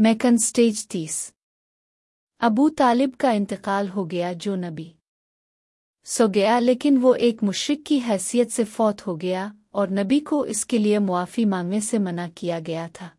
McKeon stage तीस। अबू तालिब का इंतकाल हो गया जो नबी। सो गया, लेकिन वो एक मुश्रिक की हैसियत से फौत हो गया और नबी को इसके लिए मुआफ़ी मांगने से मना किया गया था।